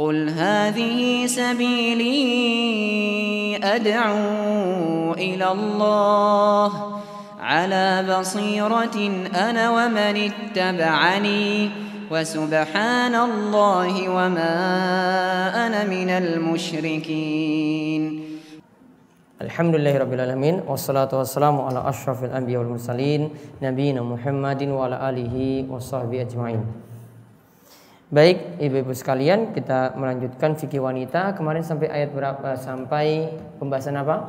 قل هذه سبيلي أدعو إلى الله على بصيرة أنا ومن اتبعني وسبحان الله وما أنا من المشركين. الحمد لله رب العالمين والصلاة والسلام على أشرف الأنبياء والمرسلين نبينا محمد وعلى آله وصحبه أجمعين Baik ibu-ibu sekalian kita melanjutkan fikih wanita Kemarin sampai ayat berapa? Sampai pembahasan apa?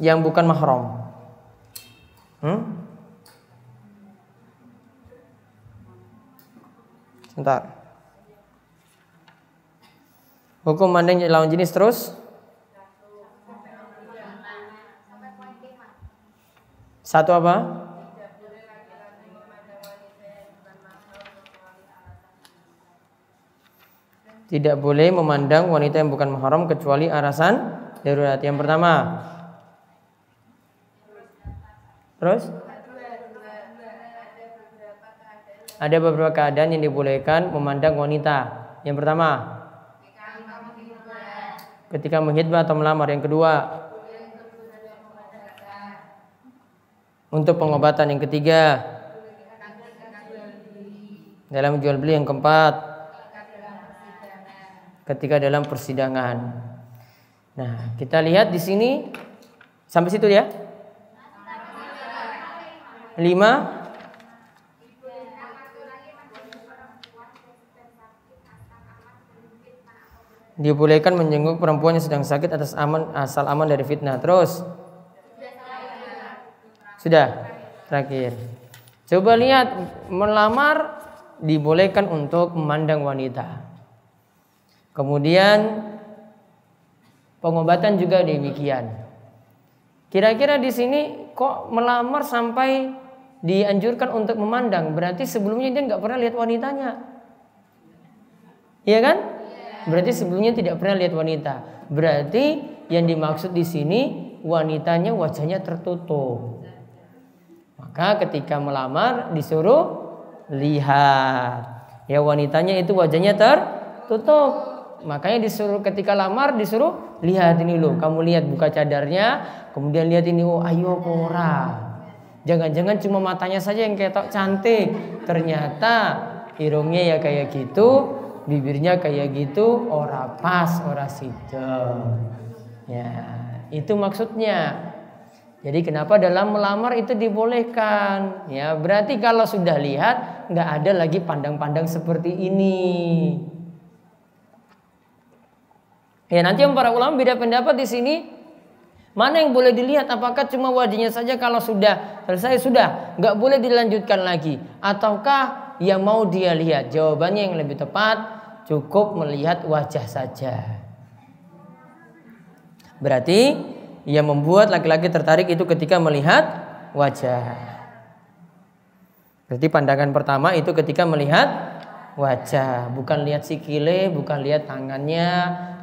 Yang bukan mahram hmm? Sebentar Hukum mandang lawan jenis terus. Satu apa? Tidak boleh memandang wanita yang bukan mahram kecuali arasan darurat. Yang pertama. Terus? Ada beberapa keadaan yang dibolehkan memandang wanita. Yang pertama, ketika menghidbah atau melamar. Yang kedua, untuk pengobatan. Yang ketiga, dalam jual beli. Yang keempat, ketika dalam persidangan. Nah, kita lihat di sini sampai situ ya. Lima, dibolehkan menjenguk perempuan yang sedang sakit atas aman asal aman dari fitnah. Terus sudah terakhir. Coba lihat melamar dibolehkan untuk memandang wanita. Kemudian pengobatan juga demikian. Kira-kira di sini kok melamar sampai dianjurkan untuk memandang? Berarti sebelumnya dia nggak pernah lihat wanitanya. Iya kan? Berarti sebelumnya tidak pernah lihat wanita. Berarti yang dimaksud di sini wanitanya wajahnya tertutup. Maka ketika melamar disuruh lihat. Ya wanitanya itu wajahnya tertutup. Makanya disuruh ketika lamar disuruh lihat ini loh. Kamu lihat buka cadarnya, kemudian lihat ini oh ayo pora. Jangan-jangan cuma matanya saja yang ketok cantik. Ternyata hidungnya ya kayak gitu, bibirnya kayak gitu ora pas ora sido ya itu maksudnya jadi kenapa dalam melamar itu dibolehkan ya berarti kalau sudah lihat nggak ada lagi pandang-pandang seperti ini ya nanti yang para ulama beda pendapat di sini Mana yang boleh dilihat? Apakah cuma wajahnya saja kalau sudah selesai sudah nggak boleh dilanjutkan lagi? Ataukah yang mau dia lihat? Jawabannya yang lebih tepat cukup melihat wajah saja. Berarti yang membuat laki-laki tertarik itu ketika melihat wajah. Berarti pandangan pertama itu ketika melihat wajah, bukan lihat sikile, bukan lihat tangannya,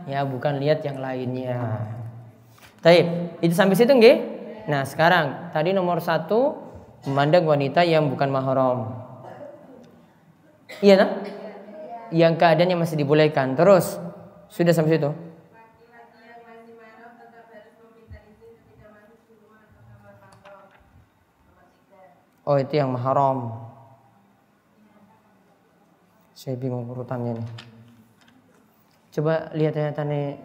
ya bukan lihat yang lainnya. Taib, itu sampai situ nggih? Nah sekarang tadi nomor satu memandang wanita yang bukan mahram. Iya nah? yang keadaannya masih dibolehkan. Terus sudah sampai situ. Oh itu yang mahram. Saya bingung urutannya nih. Coba lihat ya tane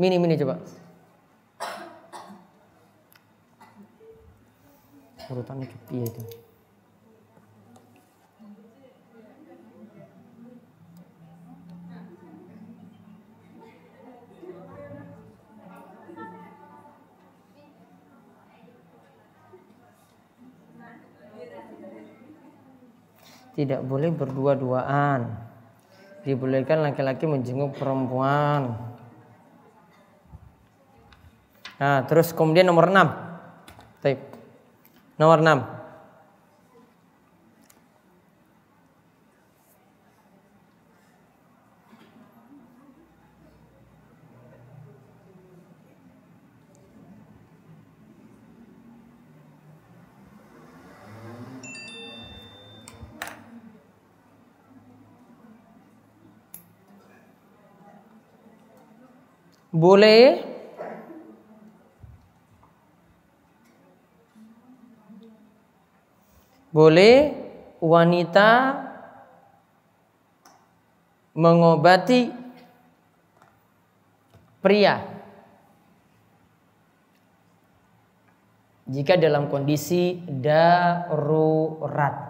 mini mini coba. Urutannya kepiye itu. Tidak boleh berdua-duaan. Dibolehkan laki-laki menjenguk perempuan. Nah, terus kemudian nomor 6. Taip. Nomor 6. Boleh boleh wanita mengobati pria jika dalam kondisi darurat.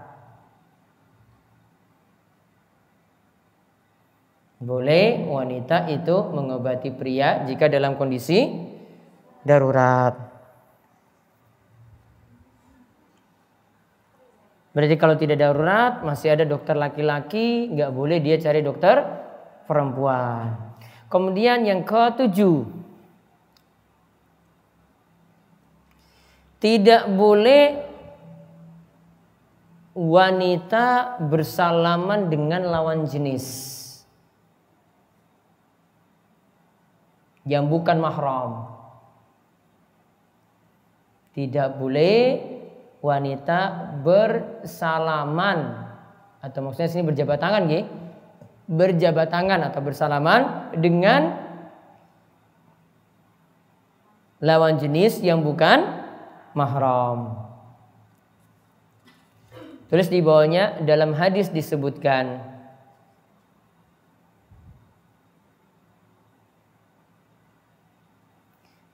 Boleh wanita itu mengobati pria jika dalam kondisi darurat. Berarti kalau tidak darurat masih ada dokter laki-laki, nggak boleh dia cari dokter perempuan. Kemudian yang ketujuh, tidak boleh wanita bersalaman dengan lawan jenis. Yang bukan mahram. Tidak boleh wanita bersalaman atau maksudnya sini berjabat tangan gitu. Berjabat tangan atau bersalaman dengan lawan jenis yang bukan mahram. Tulis di bawahnya dalam hadis disebutkan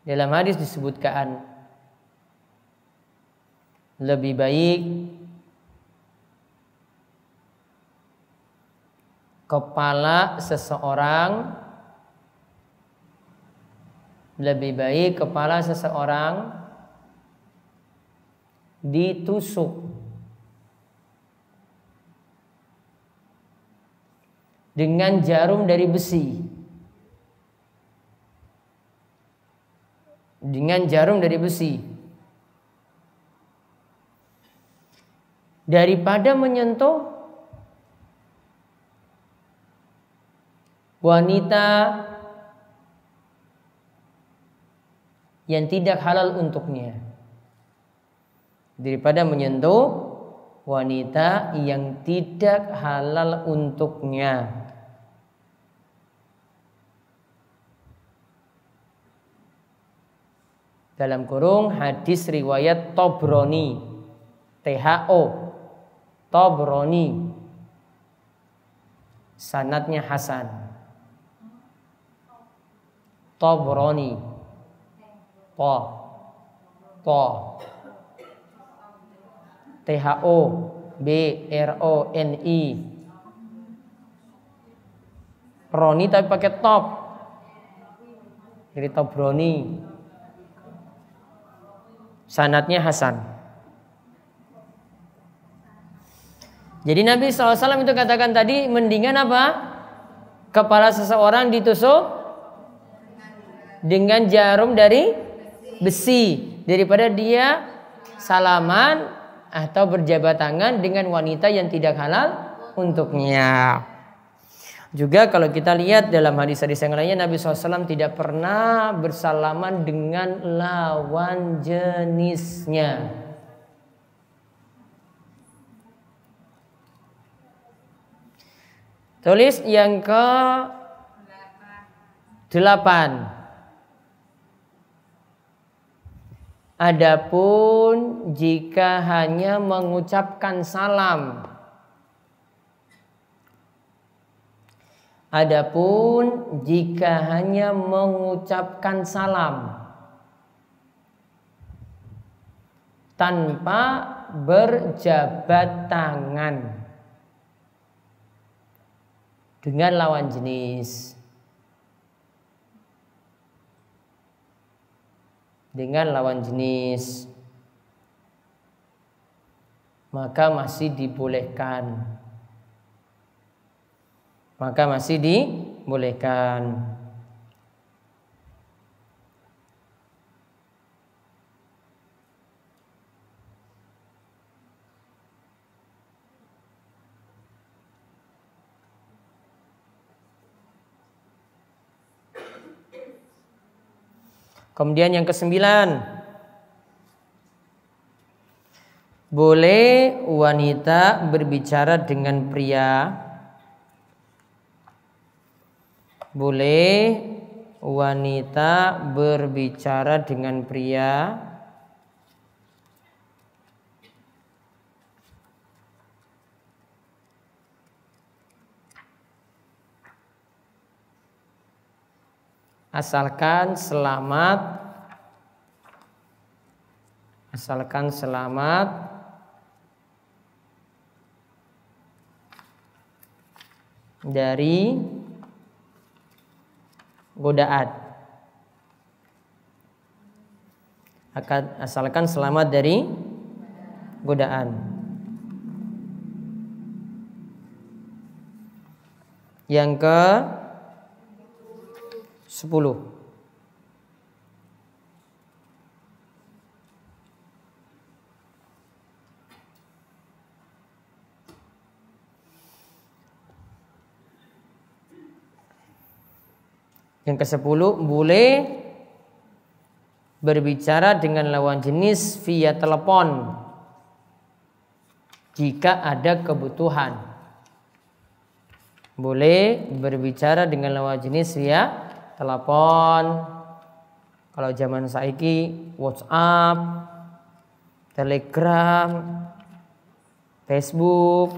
Dalam hadis disebutkan lebih baik kepala seseorang lebih baik kepala seseorang ditusuk. Dengan jarum dari besi dengan jarum dari besi. Daripada menyentuh wanita yang tidak halal untuknya. Daripada menyentuh wanita yang tidak halal untuknya. Dalam kurung hadis riwayat Tobroni. THO Tobroni. Sanatnya Hasan. Tobroni. Po. Po. THO B R O N I. Roni tapi pakai top. Jadi Tobroni sanatnya Hasan. Jadi Nabi SAW itu katakan tadi mendingan apa? Kepala seseorang ditusuk dengan jarum dari besi daripada dia salaman atau berjabat tangan dengan wanita yang tidak halal untuknya. Juga kalau kita lihat dalam hadis-hadis yang lainnya Nabi SAW tidak pernah bersalaman dengan lawan jenisnya. Tulis yang ke delapan. Adapun jika hanya mengucapkan salam Adapun jika hanya mengucapkan salam tanpa berjabat tangan dengan lawan jenis dengan lawan jenis maka masih dibolehkan maka masih dibolehkan. Kemudian yang kesembilan Boleh wanita berbicara dengan pria boleh wanita berbicara dengan pria? Asalkan selamat. Asalkan selamat. Dari godaan. Akan asalkan selamat dari godaan. Yang ke sepuluh Yang ke sepuluh boleh berbicara dengan lawan jenis via telepon jika ada kebutuhan. Boleh berbicara dengan lawan jenis via telepon. Kalau zaman saiki WhatsApp, Telegram, Facebook,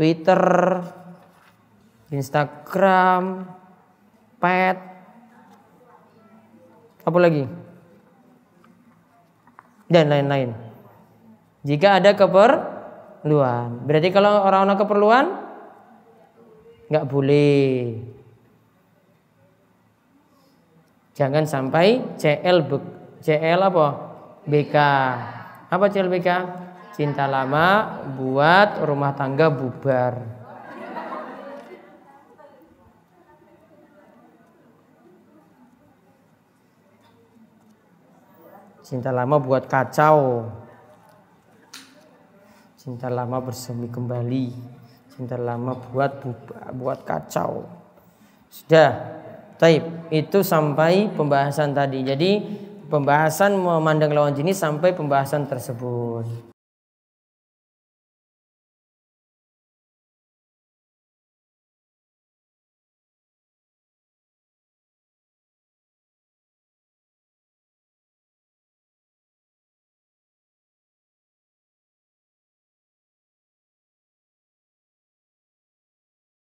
Twitter, Instagram, pet. Apa lagi? Dan lain-lain. Jika ada keperluan. Berarti kalau orang-orang keperluan nggak boleh. Jangan sampai CL CL apa? BK apa CL BK cinta lama buat rumah tangga bubar Cinta lama buat kacau. Cinta lama bersemi kembali. Cinta lama buat buat kacau. Sudah. Taib. Itu sampai pembahasan tadi. Jadi pembahasan memandang lawan jenis sampai pembahasan tersebut.